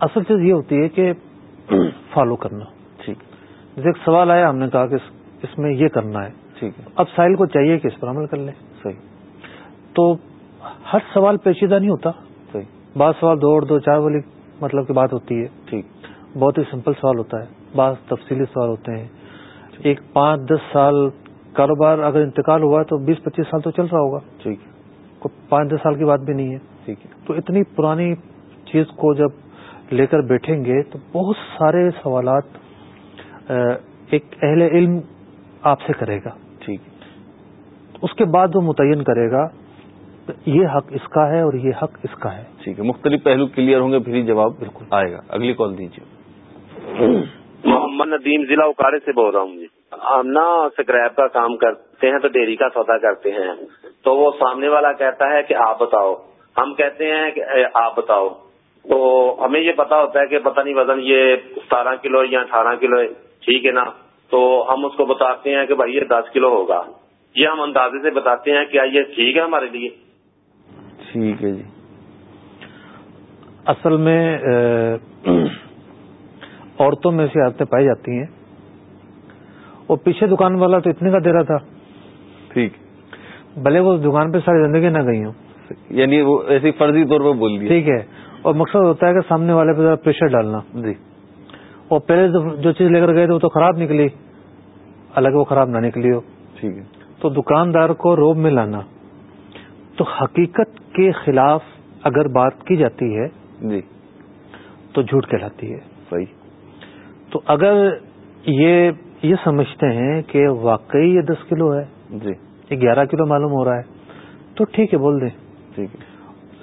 S3: اصل چیز یہ ہوتی ہے کہ فالو کرنا۔
S1: ٹھیک۔
S3: جیسے ایک سوال آیا ہم نے کہا کہ اس- اس میں یہ کرنا ہے۔
S1: ٹھیک ہے۔
S3: اب سائل کو چاہیے کہ اس پر عمل کر لیں۔
S1: صحیح۔
S3: تو ہر سوال پیچیدہ نہیں ہوتا۔
S1: صحیح۔
S3: بعض سوال دو اور دو چار والی مطلب کی بات ہوتی ہے۔
S1: ٹھیک۔
S3: بہت ہی سمپل سوال ہوتا ہے۔ بعض تفصیلی سوال ہوتے ہیں۔ ایک پانچ دس سال کاروبار اگر انتقال ہوا ہے تو بیس پچیس سال تو چل رہا ہوگا۔
S1: ٹھیک۔
S3: کوئی پانچ دس سال کی بات بھی نہیں ہے۔
S1: ٹھیک ہے۔
S3: تو اتنی پرانی چیز کو جب لے کر بیٹھیں گے تو بہت سارے سوالات ایک اہل علم آپ سے کرے گا۔
S1: ٹھیک۔
S3: اس کے بعد وہ متعین کرے گا یہ حق اس کا ہے اور یہ حق اس کا ہے۔
S1: ٹھیک ہے مختلف پہلو کلیئر ہوں گے پھر ہی جواب بالکل آئے گا۔ اگلی کال دیجیے۔
S8: محمد ندیم ضلع اکارے سے بول رہا ہوں جی۔ ہم نا اسکریپ کا کام کرتے ہیں تو ڈیری کا سودا کرتے ہیں۔ تو وہ سامنے والا کہتا ہے کہ آپ بتاؤ۔ ہم کہتے ہیں کہ آپ بتاؤ۔ تو ہمیں یہ پتا ہوتا ہے کہ پتہ نہیں وزن یہ ستارہ کلو یا اٹھارہ کلو ہے۔ ٹھیک ہے نا۔ تو ہم اس کو بتاتے ہیں کہ بھائی یہ دس کلو ہوگا۔ یہ ہم اندازے سے بتاتے ہیں کیا یہ ٹھیک ہے ہمارے لیے۔
S1: ٹھیک ہے جی۔
S3: اصل میں عورتوں میں سے عادتیں پائی جاتی ہیں۔ وہ پیچھے دکان والا تو اتنے کا دے رہا تھا۔
S1: ٹھیک۔
S3: بھلے وہ دکان پہ ساری زندگی نہ گئی ہوں۔
S1: یعنی وہ ایسی فرضی طور پر بول دیا۔
S3: ٹھیک ہے۔ اور مقصد ہوتا ہے کہ سامنے والے پہ ذرا پریشر ڈالنا۔
S1: جی۔
S3: اور پہلے جو- جو چیز لے کر گئے تھے وہ تو خراب نکلی۔ حالانکہ وہ خراب نہ نکلی ہو
S1: ٹھیک ہے۔
S3: تو دکاندار کو روب میں لانا۔ تو حقیقت کے خلاف اگر بات کی جاتی ہے
S1: جی۔
S3: تو جھوٹ کہلاتی ہے۔
S1: صحیح۔
S3: تو اگر یہ یہ سمجھتے ہیں کہ واقعی یہ دس کلو ہے
S1: جی۔
S3: یہ گیارہ کلو معلوم ہو رہا ہے تو ٹھیک ہے بول دیں۔
S1: ٹھیک ہے۔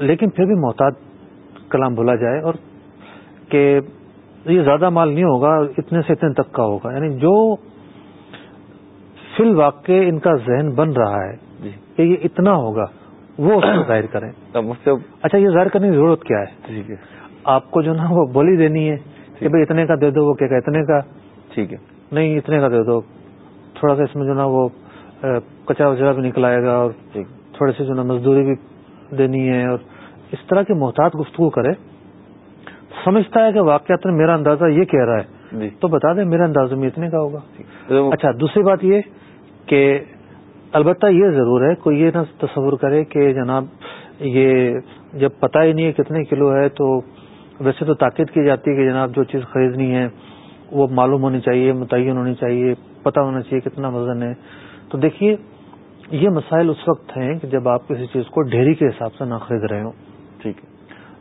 S3: لیکن پھر بھی محتاط کلام بولا جائے اور کہ یہ زیادہ مال نہیں ہوگا اتنے سے اتنے تک کا ہوگا۔ یعنی جو فی الواقع ان کا ذہن بن رہا ہے
S1: جی۔
S3: کہ یہ اتنا ہوگا وہ اس کو ظاہر کریں۔ اچھا یہ ظاہر کرنے کی ضرورت کیا ہے؟
S1: ٹھیک ہے
S3: آپ کو جو نا وہ بولی دینی ہے کہ بھائی اتنے کا دے دو وہ کیا کہ اتنے کا۔
S1: ٹھیک ہے۔
S3: نہیں اتنے کا دے دو۔ تھوڑا سا اس میں جو نا وہ کچرا وچرا بھی نکل آئے گا اور تھوڑے سے جو نا مزدوری بھی دینی ہے اور اس طرح کی محتاط گفتگو کرے۔ سمجھتا ہے کہ واقعات میرا اندازہ یہ کہہ رہا ہے۔
S1: جی۔
S3: تو بتا دیں میرا اندازہ میں اتنے کا ہوگا۔ اچھا دوسری بات یہ کہ البتہ یہ ضرور ہے، کوئی یہ نہ تصور کرے کہ جناب یہ جب پتہ ہی نہیں ہے کتنے کلو ہے تو ویسے تو تاکید کی جاتی ہے کہ جناب جو چیز خریدنی ہے وہ معلوم ہونی چاہیے، متعین ہونی چاہیے، پتہ ہونا چاہیے کتنا وزن ہے۔ تو دیکھیے، یہ مسائل اس وقت ہیں کہ جب آپ کسی چیز کو ڈھیری کے حساب سے نہ خرید رہے ہوں۔
S1: ٹھیک ہے۔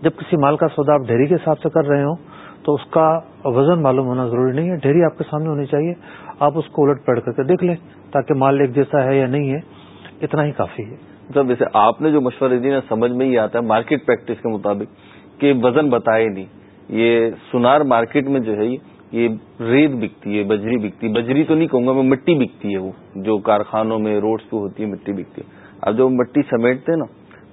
S3: جب کسی مال کا سودا آپ ڈھیری کے حساب سے کر رہے ہوں تو اس کا وزن معلوم ہونا ضروری نہیں ہے، ڈھیری آپ کے سامنے ہونی چاہیے۔ آپ اس کو الٹ پلٹ کر کے دیکھ لیں۔ تاکہ مال ایک جیسا ہے یا نہیں ہے، اتنا ہی کافی ہے۔
S1: مطلب ویسے آپ نے جو مشورہ دیا سمجھ میں ہی آتا ہے مارکیٹ پریکٹس کے مطابق کہ وزن بتائے نہیں۔ یہ سونار مارکیٹ میں جو ہے، یہ ریت بکتی ہے، بجری بکتی ہے۔ بجری تو نہیں کہوں گا، میں مٹی بکتی ہے وہ، جو کارخانوں میں روڈز پہ ہوتی ہے، مٹی بکتی ہے۔ اب جو مٹی سمیٹتے نا،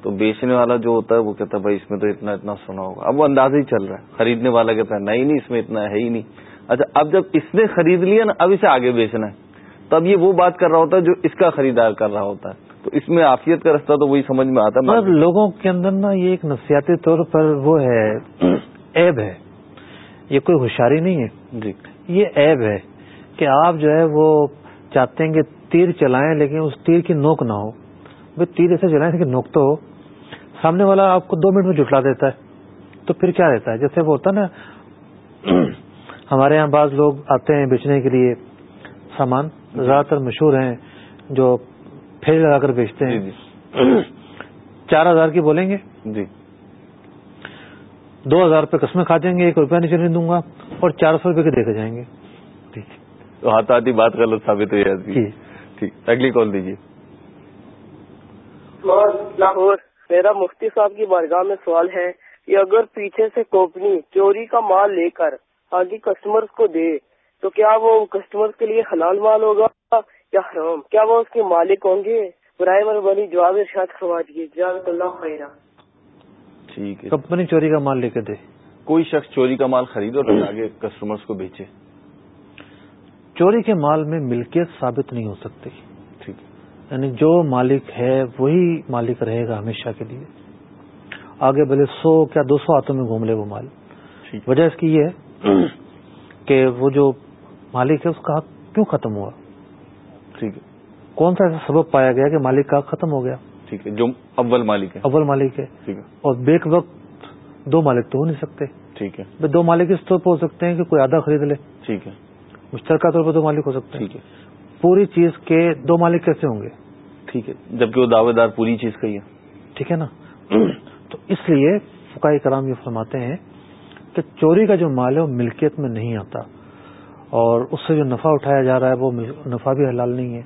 S1: تو بیچنے والا جو ہوتا ہے، وہ کہتا ہے، بھائی، اس میں تو اتنا اتنا سونا ہوگا۔ اب وہ اندازہ ہی چل رہا ہے۔ خریدنے والا کہتا ہے، نہیں نہیں، اس میں اتنا ہے ہی نہیں۔ اچھا اب جب اس نے خرید لیا نا، اب اسے آگے بیچنا ہے۔ تو اب یہ وہ بات کر رہا ہوتا ہے جو اس کا خریدار کر رہا ہوتا ہے۔ تو اس میں آفیت کا رستہ تو وہی سمجھ میں آتا ہے۔
S3: لوگوں کے اندر نا یہ ایک نفسیاتی طور پر وہ ہے ایب ہے۔ یہ کوئی ہوشیاری نہیں ہے۔
S1: جی۔
S3: یہ ایب ہے کہ آپ جو ہے وہ چاہتے ہیں کہ تیر چلائیں لیکن اس تیر کی نوک نہ ہو۔ بھائی تیر ایسے چلائیں کہ نوک تو ہو۔ سامنے والا آپ کو دو منٹ میں جٹلا دیتا ہے۔ تو پھر کیا رہتا ہے؟ جیسے وہ ہوتا نا ہمارے یہاں بعض لوگ آتے ہیں بیچنے کے لیے سامان۔ زیادہ تر مشہور ہیں جو پھیل لگا کر بیچتے ہیں۔
S1: جی
S3: چار ہزار کی بولیں گے؟
S1: جی۔
S3: دو ہزار روپے قسمیں کھا جائیں گے ایک روپیہ نیچے نہیں دوں گا اور چار سو روپے کے دے کے جائیں گے۔ ٹھیک۔
S1: تو ہاتھ آتی بات غلط ثابت ہو جاتی
S3: جی۔
S1: ٹھیک۔ اگلی کال دیجیے۔
S9: لاہور میرا مفتی صاحب کی بارگاہ میں سوال ہے کہ اگر پیچھے سے کمپنی چوری کا مال لے کر آگے کسٹمر کو دے تو کیا وہ کسٹمر کے لیے حلال مال ہوگا یا حرام؟ کیا وہ اس کے مالک ہوں گے؟ برائے مہربانی جواب ارشاد کروا دیجیے جزاک اللہ خیرہ
S1: ٹھیک ہے۔
S3: کمپنی چوری کا مال لے کے دے۔
S1: کوئی شخص چوری کا مال خریدے اور آگے کسٹمرز کو بیچے۔
S3: چوری کے مال میں ملکیت ثابت نہیں ہو سکتی۔
S1: ٹھیک۔
S3: یعنی جو مالک ہے وہی مالک رہے گا ہمیشہ کے لیے۔ آگے بھلے سو کیا دو سو ہاتھوں میں گھوم لے وہ مال۔
S1: ٹھیک۔
S3: وجہ اس کی یہ ہے کہ وہ جو مالک ہے اس کا حق کیوں ختم ہوا؟
S1: ٹھیک ہے۔
S3: کون سا ایسا سبب پایا گیا کہ مالک کا حق ختم ہو گیا؟
S1: ٹھیک ہے جو اول مالک ہے۔
S3: اول مالک ہے۔
S1: ٹھیک ہے۔
S3: اور بیک وقت دو مالک تو ہو نہیں سکتے۔
S1: ٹھیک ہے۔
S3: دو مالک اس طور پہ ہو سکتے ہیں کہ کوئی آدھا خرید لے۔
S1: ٹھیک ہے۔
S3: مشترکہ طور پر دو مالک ہو سکتے ہیں۔
S1: ٹھیک ہے۔
S3: پوری چیز کے دو مالک کیسے ہوں گے؟
S1: ٹھیک ہے جبکہ وہ دعوے دار پوری چیز کا ہی ہے۔
S3: ٹھیک ہے نا؟ تو اس لیے فقائی کرام یہ فرماتے ہیں کہ چوری کا جو مال ہے وہ ملکیت میں نہیں آتا۔ اور اس سے جو نفع اٹھایا جا رہا ہے وہ نفع بھی حلال نہیں ہے۔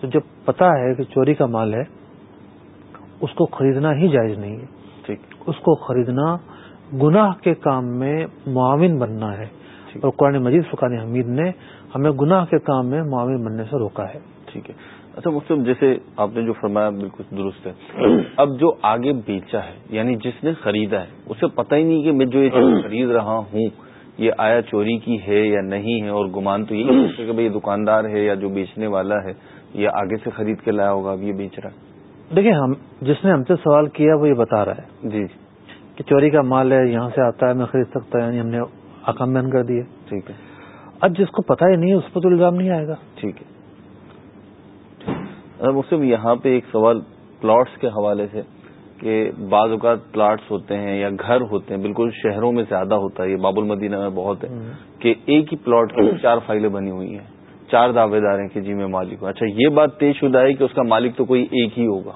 S3: تو جب پتا ہے کہ چوری کا مال ہے اس کو خریدنا ہی جائز نہیں ہے۔
S1: ٹھیک۔
S3: اس کو خریدنا گناہ کے کام میں معاون بننا ہے۔ اور قرآن مجید فقان حمید نے ہمیں گناہ کے کام میں معاون بننے سے روکا ہے۔
S1: ٹھیک ہے۔ اچھا مسلم جیسے آپ نے جو فرمایا بالکل درست ہے۔ اب جو آگے بیچا ہے یعنی جس نے خریدا ہے اسے پتہ ہی نہیں کہ میں جو یہ چیز خرید رہا ہوں یہ آیا چوری کی ہے یا نہیں ہے اور گمان تو یہی ہے کہ بھائی دکاندار ہے یا جو بیچنے والا ہے یہ آگے سے خرید کے لایا ہوگا اب یہ بیچ رہا ہے۔
S3: دیکھیں ہم جس نے ہم سے سوال کیا وہ یہ بتا رہا ہے
S1: جی۔
S3: کہ چوری کا مال ہے یہاں سے آتا ہے میں خرید سکتا یعنی ہم نے حکم بین کر دیے
S1: ٹھیک ہے۔
S3: اب جس کو پتا ہی نہیں ہے اس پر تو الزام نہیں آئے گا۔
S1: ٹھیک ہے۔ مسلم یہاں پہ ایک سوال پلاٹس کے حوالے سے کہ بعض اوقات پلاٹس ہوتے ہیں یا گھر ہوتے ہیں بالکل شہروں میں زیادہ ہوتا ہے یہ باب المدینہ میں بہت ہے کہ ایک ہی پلاٹ کی چار فائلیں بنی ہوئی ہیں چار دعوے دار ہیں کہ جی میں مالک ہوں۔ اچھا یہ بات طے شدہ ہے کہ اس کا مالک تو کوئی ایک ہی ہوگا۔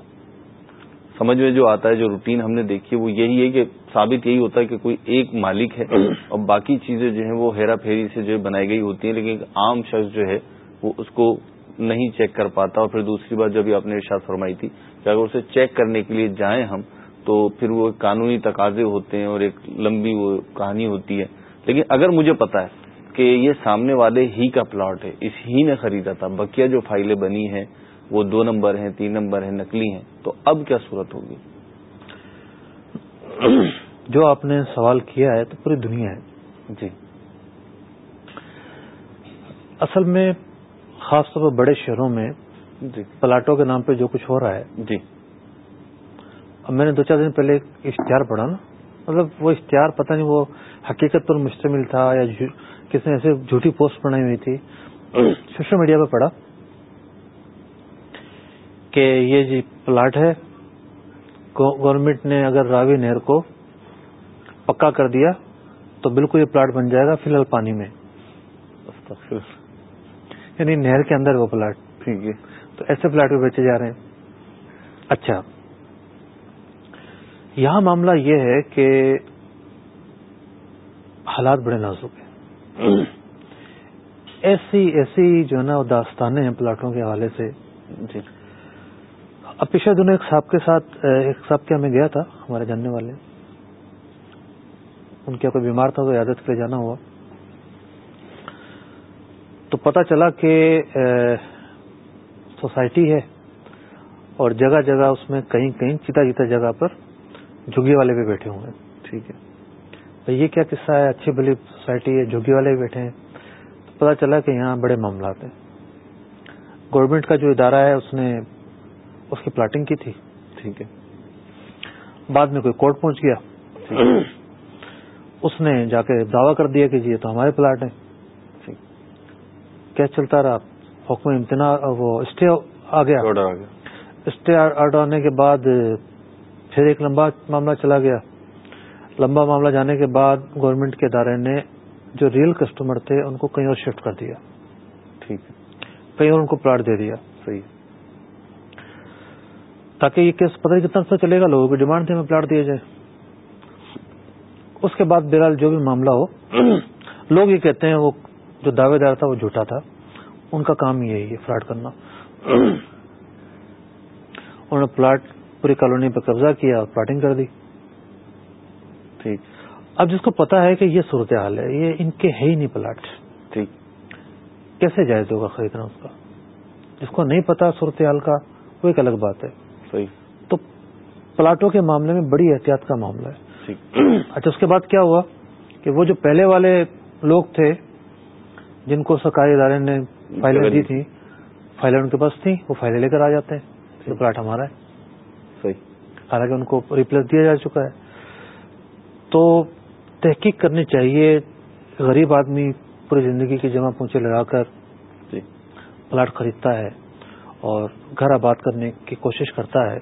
S1: سمجھ میں جو آتا ہے جو روٹین ہم نے دیکھی ہے وہ یہی ہے کہ ثابت یہی ہوتا ہے کہ کوئی ایک مالک ہے اور باقی چیزیں جو ہیں وہ ہیرا پھیری سے جو بنائی گئی ہوتی ہیں لیکن عام شخص جو ہے وہ اس کو نہیں چیک کر پاتا۔ اور پھر دوسری بات جب آپ نے ارشاد فرمائی تھی کہ اگر اسے چیک کرنے کے لیے جائیں ہم تو پھر وہ قانونی تقاضے ہوتے ہیں اور ایک لمبی وہ کہانی ہوتی ہے۔ لیکن اگر مجھے پتا ہے کہ یہ سامنے والے ہی کا پلاٹ ہے اس ہی نے خریدا تھا بقیہ جو فائلیں بنی ہیں وہ دو نمبر ہیں تین نمبر ہیں نکلی ہیں تو اب کیا صورت ہوگی؟
S3: جو آپ نے سوال کیا ہے تو پوری دنیا ہے۔
S1: جی۔
S3: اصل میں خاص طور پر بڑے شہروں میں
S1: جی۔
S3: پلاٹوں کے نام پہ جو کچھ ہو رہا ہے۔
S1: جی۔
S3: اب میں نے دو چار دن پہلے ایک اشتہار پڑھا نا۔ مطلب وہ اشتہار پتہ نہیں وہ حقیقت پر مشتمل تھا یا کسی نے ایسے جھوٹی پوسٹ بنائی ہوئی تھی۔ سوشل میڈیا پہ پڑھا کہ یہ جی پلاٹ ہے۔ گورنمنٹ نے اگر راوی نہر کو پکا کر دیا تو بالکل یہ پلاٹ بن جائے گا فی الحال پانی میں۔ یعنی نہر کے اندر وہ پلاٹ۔
S1: ٹھیک ہے۔
S3: تو ایسے پلاٹ بھی بیچے جا رہے ہیں۔ اچھا۔ یہاں معاملہ یہ ہے کہ حالات بڑے نازک ہیں۔ ایسی ایسی جو ہے نا داستانیں ہیں پلاٹوں کے حوالے سے۔
S1: جی۔
S3: اب پچھلے دنوں ایک صاحب کے ساتھ ایک صاحب کے ہمیں گیا تھا ہمارے جاننے والے۔ ان کے کوئی بیمار تھا تو عیادت کے لیے جانا ہوا۔ تو پتا چلا کہ سوسائٹی ہے اور جگہ جگہ اس میں کہیں کہیں چیتا چیتا جگہ پر جھگی والے بھی بیٹھے ہوئے ہیں۔
S1: ٹھیک ہے۔
S3: تو یہ کیا قصہ ہے؟ اچھی بلی سوسائٹی ہے جھگی والے بھی بیٹھے ہیں۔ تو پتا چلا کہ یہاں بڑے معاملات ہیں۔ گورنمنٹ کا جو ادارہ ہے، اس نے اس کی پلاٹنگ کی تھی۔
S1: ٹھیک ہے۔
S3: بعد میں کوئی کورٹ پہنچ گیا۔ اس نے جا کے دعویٰ کر دیا کہ جی یہ تو ہمارے پلاٹ ہیں۔ کیا چلتا رہا؟ حکم امتناع وہ اسٹے آ گیا۔ اسٹے آرڈر آنے کے بعد پھر ایک لمبا معاملہ چلا گیا۔ لمبا معاملہ جانے کے بعد گورنمنٹ کے ادارے نے جو ریئل کسٹمر تھے ان کو کہیں اور شفٹ کر دیا۔
S1: ٹھیک
S3: کہیں اور ان کو پلاٹ دے دیا۔
S1: صحیح۔
S3: تاکہ یہ کیس پتہ کتنا سا چلے گا لوگوں کی ڈیمانڈ تھی ہمیں پلاٹ دیا جائے اس کے بعد بہرحال جو بھی معاملہ ہو لوگ یہ کہتے ہیں وہ جو دعوے دار تھا وہ جھوٹا تھا۔ ان کا کام یہ ہے یہ فراڈ کرنا انہوں نے پلاٹ پوری کالونی پہ قبضہ کیا اور پلاٹنگ کر دی۔
S1: ٹھیک۔
S3: اب جس کو پتا ہے کہ یہ صورتحال ہے یہ ان کے ہے ہی نہیں پلاٹ۔
S1: ٹھیک۔
S3: کیسے جائز ہوگا خریدنا اس کا؟ جس کو نہیں پتا صورتحال کا وہ ایک الگ بات ہے۔
S1: صحیح۔
S3: تو پلاٹوں کے معاملے میں بڑی احتیاط کا معاملہ ہے۔ اچھا اس کے بعد کیا ہوا کہ وہ جو پہلے والے لوگ تھے جن کو سرکاری ادارے نے فائلیں دی تھی فائلیں ان کے پاس تھیں وہ فائلیں لے کر آ جاتے ہیں۔ یہ پلاٹ ہمارا ہے۔
S1: صحیح۔
S3: حالانکہ ان کو ریپلیس دیا جا چکا ہے۔ تو تحقیق کرنی چاہیے غریب آدمی پوری زندگی کی جمع پونچے لگا کر
S1: جی۔
S3: پلاٹ خریدتا ہے اور گھر آباد کرنے کی کوشش کرتا ہے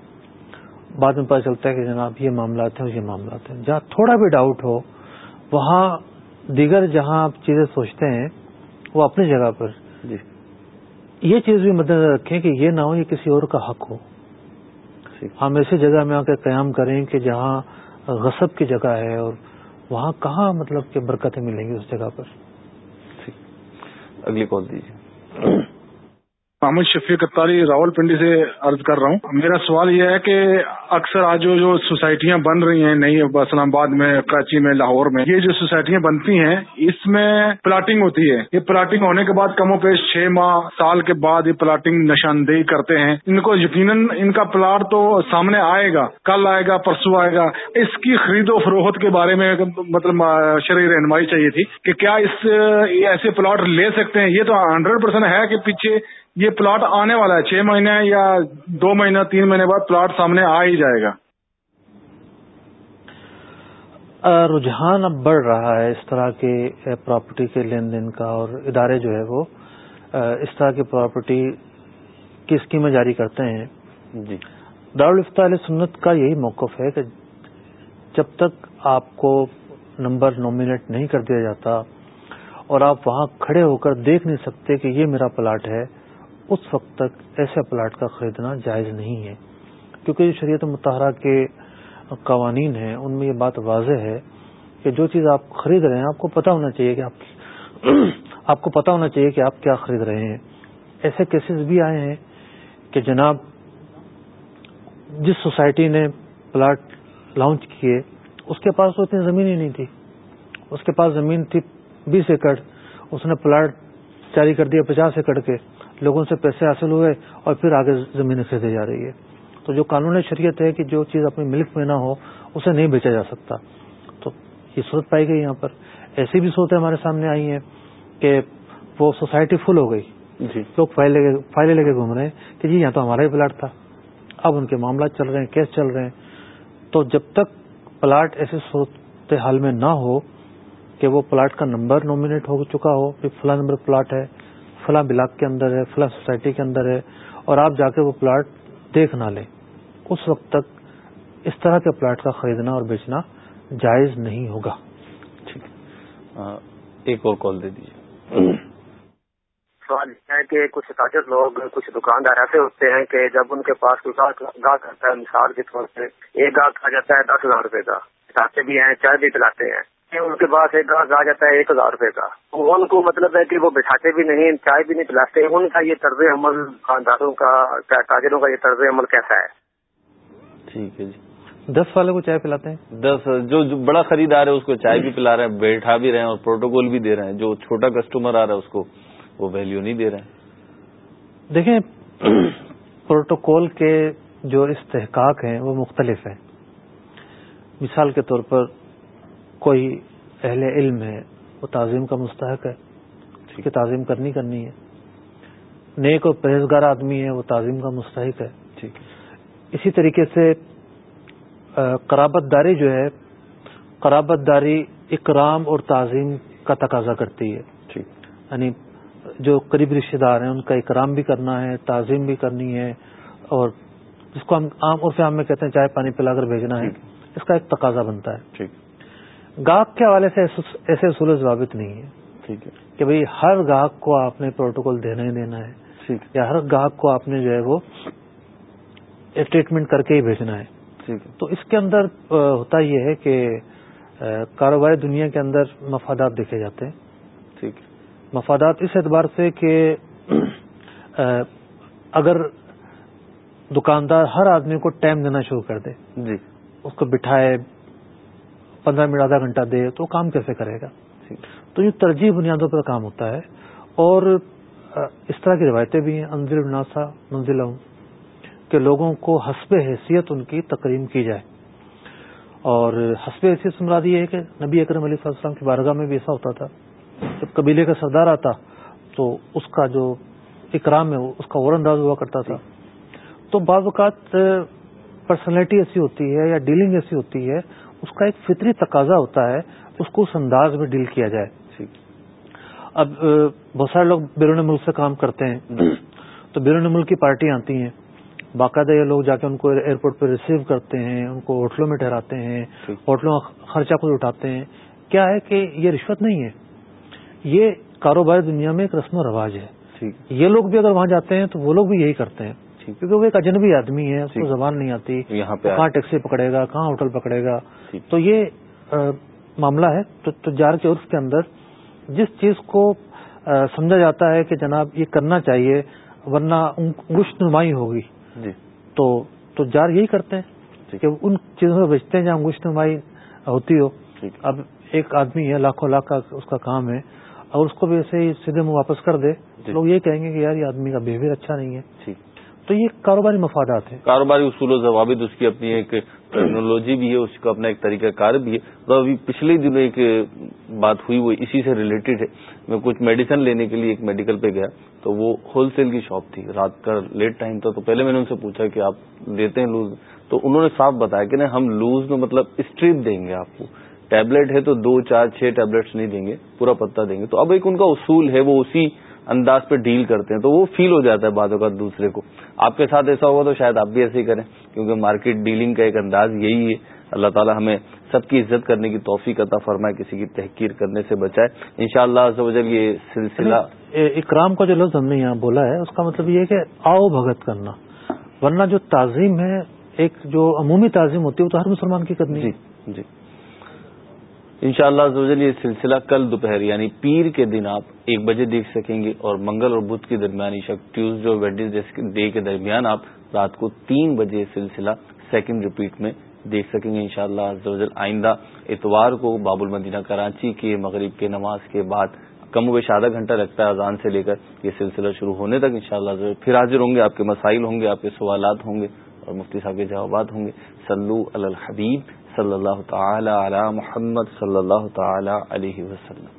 S3: بعد میں پتہ چلتا ہے کہ جناب یہ معاملات ہیں اور یہ معاملات ہیں۔ جہاں تھوڑا بھی ڈاؤٹ ہو وہاں دیگر جہاں آپ چیزیں سوچتے ہیں وہ اپنی جگہ پر
S1: جی۔
S3: یہ چیز بھی مد نظر رکھیں کہ یہ نہ ہو یہ کسی اور کا حق ہو۔ ہم ایسی جگہ میں آ کے قیام کریں کہ جہاں غصب کی جگہ ہے اور وہاں کہاں مطلب کہ برکتیں ملیں گی اس جگہ پر۔
S1: اگلی کال دیجیے۔
S10: محمد شفیق اتاری راول پنڈی سے عرض کر رہا ہوں۔ میرا سوال یہ ہے کہ اکثر آج جو جو سوسائٹیاں بن رہی ہیں، نئی اسلام آباد میں کراچی میں، لاہور میں، یہ جو سوسائٹیاں بنتی ہیں، اس میں پلاٹنگ ہوتی ہے۔ یہ پلاٹنگ ہونے کے بعد کم و پیش چھ ماہ، سال کے بعد یہ پلاٹنگ نشاندہی کرتے ہیں۔ ان کو یقیناً ان کا پلاٹ تو سامنے آئے گا، کل آئے گا، پرسوں آئے گا۔ اس کی خرید و فروخت کے بارے میں مطلب شرعی رہنمائی چاہیے تھی کہ کیا اس ایسے پلاٹ لے سکتے ہیں؟ یہ تو ہنڈریڈ پرسینٹ ہے کہ پیچھے یہ پلاٹ آنے والا ہے چھ مہینے یا دو مہینہ تین مہینے بعد پلاٹ سامنے آ ہی جائے گا۔
S3: رجحان اب بڑھ رہا ہے اس طرح کے پراپرٹی کے لین دین کا اور ادارے جو ہے وہ اس طرح کی پراپرٹی کی اسکیمیں جاری کرتے ہیں؟
S1: جی۔
S3: دارالفتا علیہ سنت کا یہی موقف ہے کہ جب تک آپ کو نمبر نومینیٹ نہیں کر دیا جاتا اور آپ وہاں کھڑے ہو کر دیکھ نہیں سکتے کہ یہ میرا پلاٹ ہے اس وقت تک ایسے پلاٹ کا خریدنا جائز نہیں ہے۔ کیونکہ جو شریعت متحرہ کے قوانین ہیں، ان میں یہ بات واضح ہے کہ جو چیز آپ خرید رہے ہیں، آپ کو پتا ہونا چاہیے کہ آپ آپ کو پتا ہونا چاہیے کہ آپ کیا خرید رہے ہیں۔ ایسے کیسز بھی آئے ہیں کہ جناب جس سوسائٹی نے پلاٹ لانچ کیے، اس کے پاس تو اتنی زمین ہی نہیں تھی۔ اس کے پاس زمین تھی بیس ایکڑ، اس نے پلاٹ جاری کر دیا پچاس ایکڑ کے۔ لوگوں سے پیسے حاصل ہوئے اور پھر آگے زمینیں خریدی جا رہی ہے تو جو قانون شریعت ہے کہ جو چیز اپنی ملک میں نہ ہو اسے نہیں بیچا جا سکتا۔ تو یہ صورت پائی گئی یہاں پر۔ ایسی بھی صورتیں ہمارے سامنے آئی ہیں کہ وہ سوسائٹی فل ہو گئی۔ جی۔ لوگ فائلیں لے کے گھوم رہے ہیں کہ جی یہاں تو ہمارا ہی پلاٹ تھا۔ اب ان کے معاملات چل رہے ہیں کیس چل رہے ہیں۔ تو جب تک پلاٹ ایسے صورت حال میں نہ ہو کہ وہ پلاٹ کا نمبر نامنیٹ ہو چکا ہو کہ فلاں نمبر پلاٹ ہے فلاں بلاک کے اندر ہے فلاں سوسائٹی کے اندر ہے اور آپ جا کے وہ پلاٹ دیکھ نہ لیں۔ اس وقت تک اس طرح کے پلاٹ کا خریدنا اور بیچنا جائز نہیں ہوگا۔
S1: ٹھیک۔ ایک اور کال دے دیجیے
S11: سوال یہ ہے کہ کچھ تاجر لوگ کچھ دکاندار ایسے ہوتے ہیں کہ جب ان کے پاس کوئی گاہ کرتا ہے مثال کے طور پہ ایک گاہ آ جاتا ہے دس ہزار روپے کا پلاتے بھی ہیں چائے بھی پلاتے ہیں۔ ان کے پاس ایک گاہ آ جاتا ہے ایک ہزار روپے کا۔ ان کو مطلب ہے کہ وہ بٹھاتے بھی نہیں چائے بھی نہیں پلاتے ان کا یہ طرز عمل دکانداروں کا تاجروں کا یہ طرز عمل کیسا ہے؟
S1: ٹھیک ہے جی۔
S3: دس والے کو چائے پلاتے ہیں؟
S1: دس جو بڑا خریدار ہے اس کو چائے بھی پلا رہے ہیں بیٹھا بھی رہے ہیں اور پروٹوکول بھی دے رہے ہیں۔ جو چھوٹا کسٹمر آ رہا ہے اس کو وہ ویلیو نہیں دے رہے ہیں۔
S3: دیکھیں پروٹوکول کے جو استحقاق ہیں وہ مختلف ہیں۔ مثال کے طور پر کوئی اہل علم ہے وہ تعظیم کا مستحق ہے اس کی تعظیم کرنی کرنی ہے۔ نیک اور پرہیزگار آدمی ہے وہ تعظیم کا مستحق ہے۔ ٹھیک۔ اسی طریقے سے قرابت داری جو ہے قرابت داری اکرام اور تعظیم کا تقاضا کرتی ہے۔ یعنی جو قریب رشتے دار ہیں ان کا اکرام بھی کرنا ہے تعظیم بھی کرنی ہے اور جس کو ہم عام اور عام میں کہتے ہیں چائے پانی پلا کر بھیجنا ہے اس کا ایک تقاضا بنتا ہے۔ گاہک کے حوالے سے ایسے اصول ضوابط نہیں ہے ٹھیک ہے۔ کہ بھئی ہر گاہک کو آپ نے پروٹوکول دینا ہی دینا ہے یا ہر گاہک کو آپ نے جو ہے وہ ٹریٹمنٹ کر کے ہی بھیجنا ہے۔ تو اس کے اندر ہوتا یہ ہے کہ کاروباری دنیا کے اندر مفادات دیکھے جاتے ہیں۔ ٹھیک مفادات اس اعتبار سے کہ اگر دکاندار ہر آدمی کو ٹائم دینا شروع کر دے جی۔ اس کو بٹھائے پندرہ منٹ، آدھا گھنٹہ دے تو کام کیسے کرے گا؟ تو یہ ترجیح بنیادوں پر کام ہوتا ہے اور اس طرح کی روایتیں بھی ہیں۔ انزل الناسا منزل کہ لوگوں کو حسب حیثیت ان کی تقریم کی جائے۔ اور حسب حیثیت سمراد یہ ہے کہ نبی اکرم علیہ السلام کی بارگاہ میں بھی ایسا ہوتا تھا۔ جب قبیلے کا سردار آتا تو اس کا جو اکرام ہے، اس کا اور انداز ہوا کرتا تھا۔ تو بعض اوقات پرسنالٹی ایسی ہوتی ہے یا ڈیلنگ ایسی ہوتی ہے اس کا ایک فطری تقاضا ہوتا ہے اس کو اس انداز میں ڈیل کیا جائے۔ اب بہت سارے لوگ بیرون ملک سے کام کرتے ہیں۔ تو بیرون ملک کی پارٹی آتی ہیں۔ باقاعدہ یہ لوگ جا کے ان کو ایئرپورٹ پہ ریسیو کرتے ہیں ان کو ہوٹلوں میں ٹھہراتے ہیں ہوٹلوں کا خرچہ خود اٹھاتے ہیں۔ کیا ہے کہ یہ رشوت نہیں ہے۔ یہ کاروباری دنیا میں ایک رسم و رواج ہے۔ یہ لوگ بھی اگر وہاں جاتے ہیں تو وہ لوگ بھی یہی کرتے ہیں۔ کیونکہ وہ ایک اجنبی آدمی ہے اس کو زبان نہیں آتی۔ یہاں پہ کہاں ٹیکسی پکڑے گا کہاں ہوٹل پکڑے گا؟ تو یہ معاملہ ہے۔ تو تجار کے عرف کے اندر جس چیز کو سمجھا جاتا ہے کہ جناب یہ کرنا چاہیے ورنہ انگشت نمائی ہوگی۔ جی۔ تو تجار یہی کرتے ہیں کہ ان چیزوں سے بیچتے ہیں جہاں انگشت نمائی ہوتی ہو۔ اب ایک آدمی ہے لاکھوں لاکھ کا اس کا کام ہے اور اس کو بھی ایسے ہی سیدھے منہ واپس کر دے۔ لوگ یہ کہیں گے کہ یار یہ آدمی کا بہیویئر اچھا نہیں ہے۔ تو یہ کاروباری مفادات ہیں۔
S1: کاروباری اصول و ضوابط، اس کی اپنی ایک ٹیکنالوجی بھی ہے، اس کا اپنا ایک طریقہ کار بھی ہے۔ تو ابھی پچھلے دنوں ایک بات ہوئی، وہ اسی سے ریلیٹڈ ہے۔ میں کچھ میڈیسن لینے کے لیے ایک میڈیکل پہ گیا، تو وہ ہول سیل کی شاپ تھی۔ رات کا لیٹ ٹائم تھا، تو پہلے میں نے ان سے پوچھا کہ آپ دیتے ہیں لوز تو انہوں نے صاف بتایا کہ نہیں، ہم لوز میں مطلب اسٹریپ دیں گے آپ کو۔ ٹیبلٹ ہے تو دو، چار، چھ ٹیبلٹس نہیں دیں گے، پورا پتا دیں گے۔ تو اب ایک ان کا اصول ہے، وہ اسی انداز پہ ڈیل کرتے ہیں تو وہ فیل ہو جاتا ہے بعدوں کا دوسرے کو۔ آپ کے ساتھ ایسا ہوگا تو شاید آپ بھی ایسے ہی کریں کیونکہ مارکیٹ ڈیلنگ کا ایک انداز یہی ہے۔ اللہ تعالیٰ ہمیں سب کی عزت کرنے کی توفیق عطا فرمائے کسی کی تحقیر کرنے سے بچائے۔ ان شاء اللہ یہ سلسلہ
S3: اکرام کا جو لفظ ہم نے یہاں بولا ہے اس کا مطلب یہ ہے کہ آؤ بھگت کرنا۔ ورنہ جو تعظیم ہے ایک جو عمومی تعظیم ہوتی ہے وہ تو ہر مسلمان کی کرنی
S1: جی جی۔ ان شاء اللہ یہ سلسلہ کل دوپہر یعنی پیر کے دن آپ ایک بجے دیکھ سکیں گے اور منگل اور بدھ کی درمیانی شک ٹیوزڈے اور ویڈنسڈے ڈے کے درمیان آپ رات کو تین بجے سلسلہ سیکنڈ ریپیٹ میں دیکھ سکیں گے انشاءاللہ شاء اللہ آئندہ اتوار کو باب المدینہ کراچی کے، مغرب کے، نماز کے بعد کم و بیش آدھا گھنٹہ لگتا ہے اذان سے لے کر یہ سلسلہ شروع ہونے تک انشاءاللہ شاء پھر حاضر ہوں گے، آپ کے مسائل ہوں گے، آپ کے سوالات ہوں گے اور مفتی صاحب کے جوابات ہوں گے۔ سلو الحبیب۔ صلی اللہ تعالی علی محمد صلی اللہ تعالی علیہ وسلم.